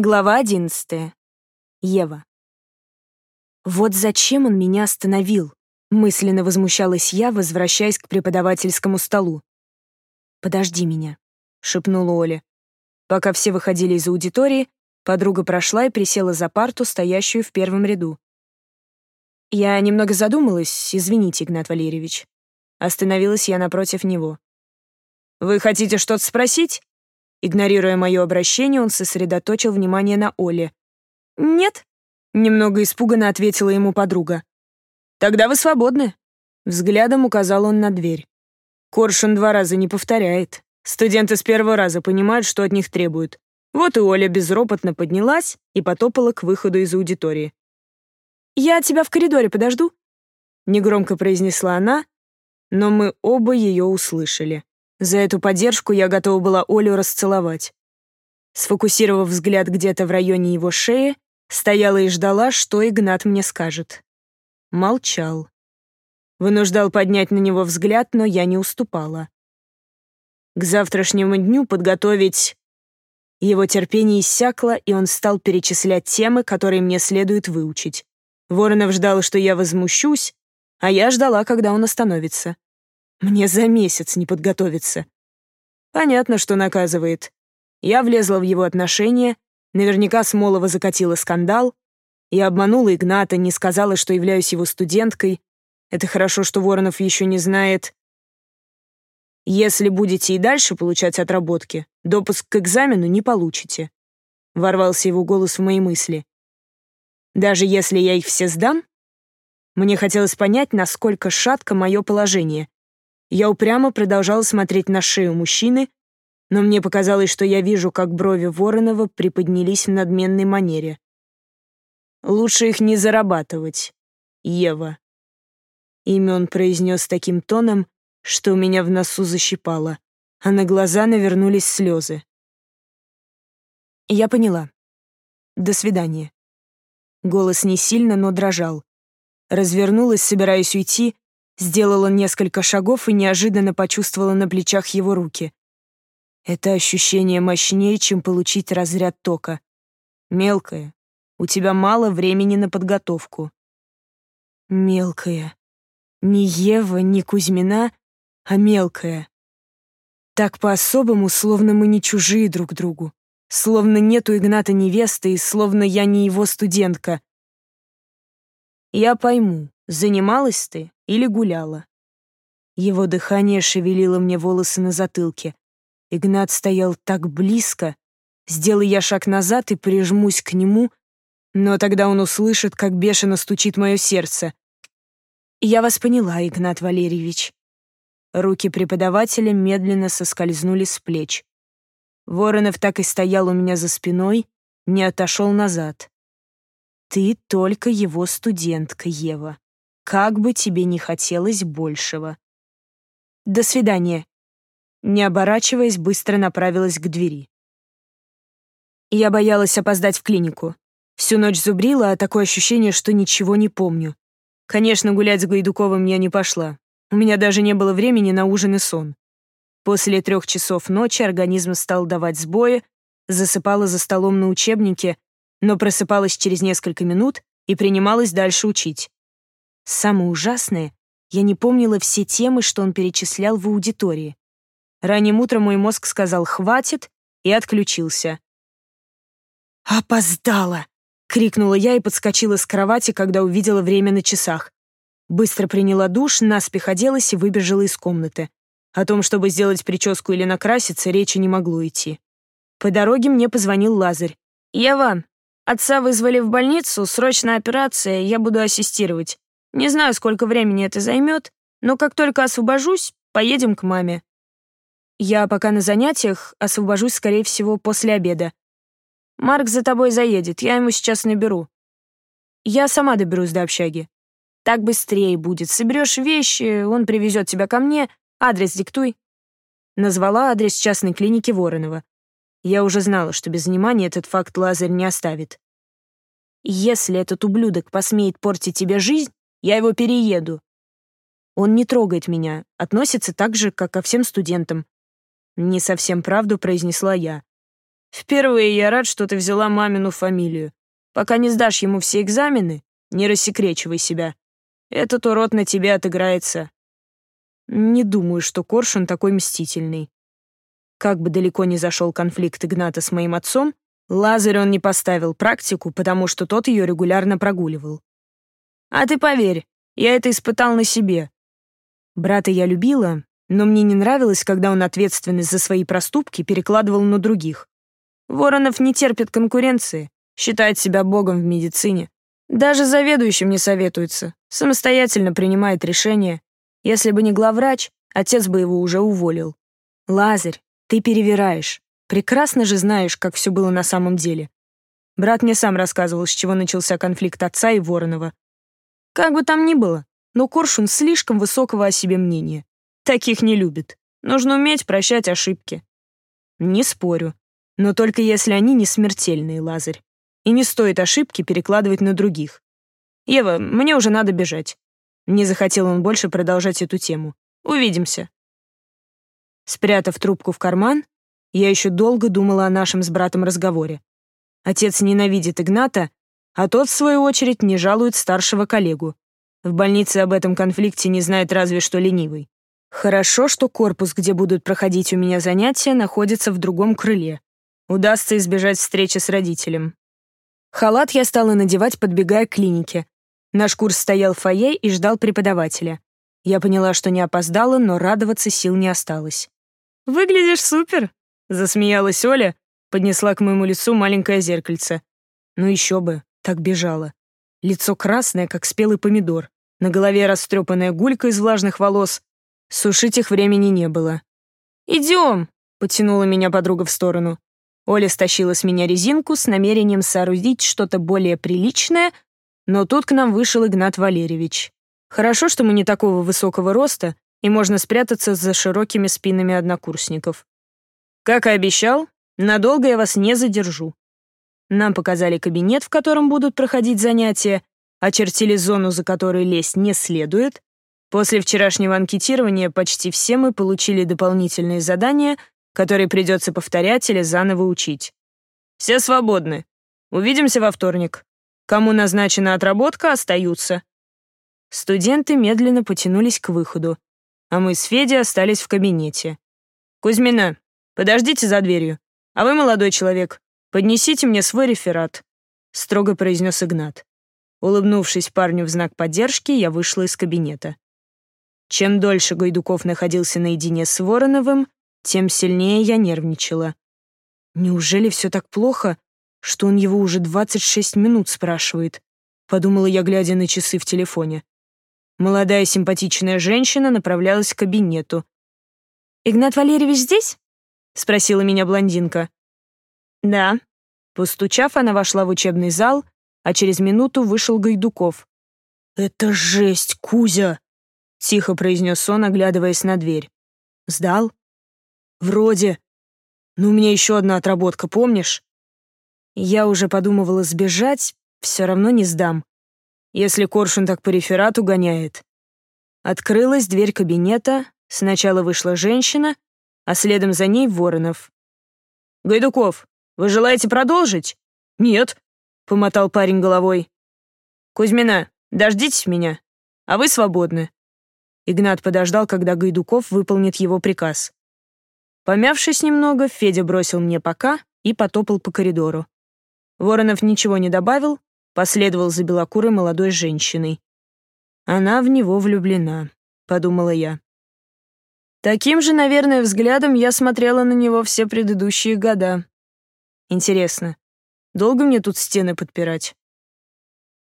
Глава одиннадцатая. Ева. «Вот зачем он меня остановил?» — мысленно возмущалась я, возвращаясь к преподавательскому столу. «Подожди меня», — шепнула Оля. Пока все выходили из аудитории, подруга прошла и присела за парту, стоящую в первом ряду. Я немного задумалась, извините, Игнат Валерьевич. Остановилась я напротив него. «Вы хотите что-то спросить?» Игнорируя мое обращение, он сосредоточил внимание на Оле. «Нет», — немного испуганно ответила ему подруга. «Тогда вы свободны», — взглядом указал он на дверь. Коршун два раза не повторяет. Студенты с первого раза понимают, что от них требуют. Вот и Оля безропотно поднялась и потопала к выходу из аудитории. «Я тебя в коридоре подожду», — негромко произнесла она, но мы оба ее услышали. За эту поддержку я готова была Олю расцеловать. Сфокусировав взгляд где-то в районе его шеи, стояла и ждала, что Игнат мне скажет. Молчал. Вынуждал поднять на него взгляд, но я не уступала. К завтрашнему дню подготовить... Его терпение иссякло, и он стал перечислять темы, которые мне следует выучить. Воронов ждал, что я возмущусь, а я ждала, когда он остановится. Мне за месяц не подготовиться. Понятно, что наказывает. Я влезла в его отношения, наверняка Смолова закатила скандал. Я обманула Игната, не сказала, что являюсь его студенткой. Это хорошо, что Воронов еще не знает. Если будете и дальше получать отработки, допуск к экзамену не получите. Ворвался его голос в мои мысли. Даже если я их все сдам? Мне хотелось понять, насколько шатко мое положение, я упрямо продолжала смотреть на шею мужчины, но мне показалось, что я вижу, как брови Воронова приподнялись в надменной манере. «Лучше их не зарабатывать, Ева». Имя он произнес таким тоном, что у меня в носу защипало, а на глаза навернулись слезы. Я поняла. До свидания. Голос не сильно, но дрожал. Развернулась, собираясь уйти, Сделала несколько шагов и неожиданно почувствовала на плечах его руки. Это ощущение мощнее, чем получить разряд тока. Мелкая, у тебя мало времени на подготовку. Мелкая. Не Ева, не Кузьмина, а мелкая. Так по-особому, словно мы не чужие друг другу. Словно нету Игната невесты, и словно я не его студентка. Я пойму, занималась ты или гуляла. Его дыхание шевелило мне волосы на затылке. Игнат стоял так близко. Сделай я шаг назад и прижмусь к нему, но тогда он услышит, как бешено стучит мое сердце. «Я вас поняла, Игнат Валерьевич». Руки преподавателя медленно соскользнули с плеч. Воронов так и стоял у меня за спиной, не отошел назад. «Ты только его студентка, Ева как бы тебе не хотелось большего. До свидания. Не оборачиваясь, быстро направилась к двери. Я боялась опоздать в клинику. Всю ночь зубрила, а такое ощущение, что ничего не помню. Конечно, гулять с Гайдуковым я не пошла. У меня даже не было времени на ужин и сон. После трех часов ночи организм стал давать сбои, засыпала за столом на учебнике, но просыпалась через несколько минут и принималась дальше учить. Самое ужасное, я не помнила все темы, что он перечислял в аудитории. Ранним утром мой мозг сказал «хватит» и отключился. «Опоздала!» — крикнула я и подскочила с кровати, когда увидела время на часах. Быстро приняла душ, наспех оделась и выбежала из комнаты. О том, чтобы сделать прическу или накраситься, речи не могло идти. По дороге мне позвонил Лазарь. «Ева, отца вызвали в больницу, срочная операция, я буду ассистировать. Не знаю, сколько времени это займет, но как только освобожусь, поедем к маме. Я пока на занятиях, освобожусь, скорее всего, после обеда. Марк за тобой заедет, я ему сейчас наберу. Я сама доберусь до общаги. Так быстрее будет. Соберешь вещи, он привезет тебя ко мне. Адрес диктуй. Назвала адрес частной клиники Воронова. Я уже знала, что без внимания этот факт Лазарь не оставит. Если этот ублюдок посмеет портить тебе жизнь, я его перееду. Он не трогает меня, относится так же, как ко всем студентам. Не совсем правду произнесла я. Впервые я рад, что ты взяла мамину фамилию. Пока не сдашь ему все экзамены, не рассекречивай себя. Этот урод на тебе отыграется. Не думаю, что Коршун такой мстительный. Как бы далеко ни зашел конфликт Игната с моим отцом, Лазарь он не поставил практику, потому что тот ее регулярно прогуливал. А ты поверь, я это испытал на себе. Брата я любила, но мне не нравилось, когда он ответственность за свои проступки перекладывал на других. Воронов не терпит конкуренции, считает себя богом в медицине. Даже заведующим не советуется, самостоятельно принимает решения. Если бы не главврач, отец бы его уже уволил. Лазарь, ты перевираешь. Прекрасно же знаешь, как все было на самом деле. Брат мне сам рассказывал, с чего начался конфликт отца и Воронова. Как бы там ни было, но Коршун слишком высокого о себе мнения. Таких не любит. Нужно уметь прощать ошибки. Не спорю. Но только если они не смертельные, Лазарь. И не стоит ошибки перекладывать на других. Ева, мне уже надо бежать. Не захотел он больше продолжать эту тему. Увидимся. Спрятав трубку в карман, я еще долго думала о нашем с братом разговоре. Отец ненавидит Игната, а тот, в свою очередь, не жалует старшего коллегу. В больнице об этом конфликте не знает разве что ленивый. Хорошо, что корпус, где будут проходить у меня занятия, находится в другом крыле. Удастся избежать встречи с родителем. Халат я стала надевать, подбегая к клинике. Наш курс стоял в фойе и ждал преподавателя. Я поняла, что не опоздала, но радоваться сил не осталось. «Выглядишь супер!» Засмеялась Оля, поднесла к моему лицу маленькое зеркальце. Ну еще бы, так бежала. Лицо красное, как спелый помидор. На голове растрепанная гулька из влажных волос. Сушить их времени не было. «Идем!» — потянула меня подруга в сторону. Оля стащила с меня резинку с намерением соорудить что-то более приличное, но тут к нам вышел Игнат Валерьевич. Хорошо, что мы не такого высокого роста, и можно спрятаться за широкими спинами однокурсников. Как и обещал, надолго я вас не задержу. Нам показали кабинет, в котором будут проходить занятия, очертили зону, за которой лезть не следует. После вчерашнего анкетирования почти все мы получили дополнительные задания, которые придется повторять или заново учить. Все свободны. Увидимся во вторник. Кому назначена отработка, остаются. Студенты медленно потянулись к выходу, а мы с Федей остались в кабинете. «Кузьмина, Подождите за дверью. А вы, молодой человек, поднесите мне свой реферат», — строго произнес Игнат. Улыбнувшись парню в знак поддержки, я вышла из кабинета. Чем дольше Гайдуков находился наедине с Вороновым, тем сильнее я нервничала. Неужели все так плохо, что он его уже 26 минут спрашивает? Подумала я, глядя на часы в телефоне. Молодая симпатичная женщина направлялась к кабинету. «Игнат Валерьевич здесь?» — спросила меня блондинка. «Да». Постучав, она вошла в учебный зал, а через минуту вышел Гайдуков. «Это жесть, Кузя!» — тихо произнес он, оглядываясь на дверь. «Сдал?» «Вроде. Но у меня еще одна отработка, помнишь?» Я уже подумывала сбежать, все равно не сдам. Если Коршун так по реферату гоняет. Открылась дверь кабинета, сначала вышла женщина, а следом за ней Воронов. «Гайдуков, вы желаете продолжить?» «Нет», — помотал парень головой. «Кузьмина, дождитесь меня, а вы свободны». Игнат подождал, когда Гайдуков выполнит его приказ. Помявшись немного, Федя бросил мне пока и потопал по коридору. Воронов ничего не добавил, последовал за белокурой молодой женщиной. «Она в него влюблена», — подумала я. Таким же, наверное, взглядом я смотрела на него все предыдущие года. Интересно, долго мне тут стены подпирать?